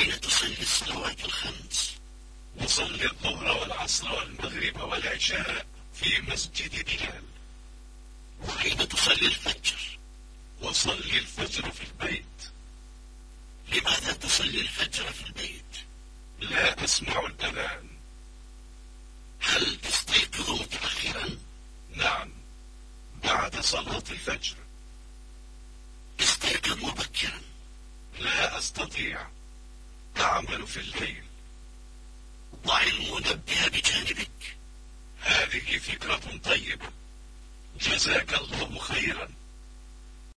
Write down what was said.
أين تصلي الصلوات الخمس. أصلي الظهر والعصر والمغرب والعشاء في مسجد بلال. وأين تصلي الفجر وصلي الفجر في البيت. لماذا تصلي الفجر في البيت؟ لا أسمع الأذان هل تستيقظ متأخرا نعم بعد صلاة الفجر. استيقظ مبكرا؟ لا أستطيع. أعمل في الليل ضع المنبه بجانبك. هذه فكرة طيبة. جزاك الله خيرا.